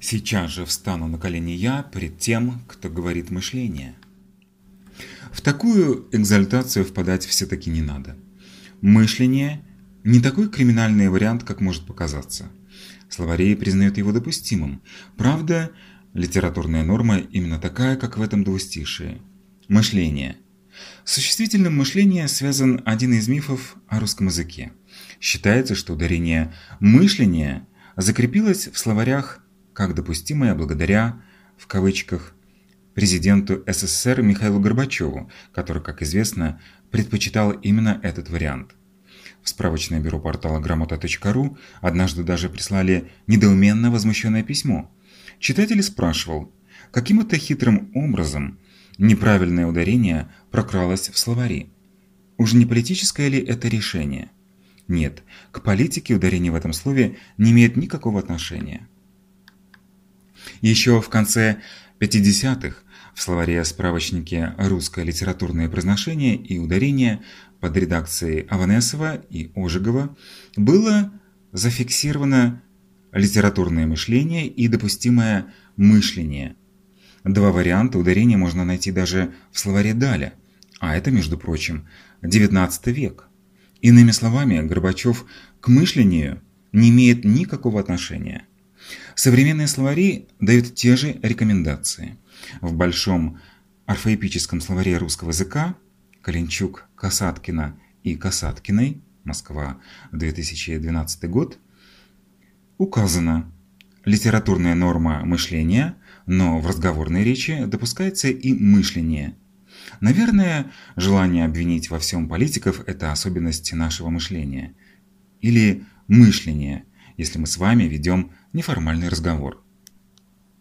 Сейчас же встану на колени я перед тем, кто говорит мышление. В такую экзальтацию впадать все-таки не надо. Мышление – не такой криминальный вариант, как может показаться. Словари признают его допустимым. Правда, литературная норма именно такая, как в этом двустишии. Мышление. С существительным мышления связан один из мифов о русском языке. Считается, что ударение «мышление» закрепилось в словарях как допустимое благодаря, в кавычках, президенту СССР Михаилу Горбачеву, который, как известно, предпочитал именно этот вариант. В справочное бюро портала грамота.ру однажды даже прислали недоуменно возмущенное письмо. Читатель спрашивал, каким это хитрым образом неправильное ударение прокралось в словари. Уж не политическое ли это решение? Нет, к политике ударение в этом слове не имеет никакого отношения. Еще в конце 50-х в словаре справочнике «Русское литературное произношение и ударение» под редакцией Аванесова и Ожегова было зафиксировано литературное мышление и допустимое мышление. Два варианта ударения можно найти даже в словаре Даля, а это, между прочим, XIX век. Иными словами, Горбачев к мышлению не имеет никакого отношения. Современные словари дают те же рекомендации. В большом орфоэпическом словаре русского языка Калинчук, Касаткина и Касаткиной, Москва, 2012 год, указано литературная норма мышления, но в разговорной речи допускается и мышление. Наверное, желание обвинить во всем политиков – это особенность нашего мышления. Или мышления, если мы с вами ведем неформальный разговор.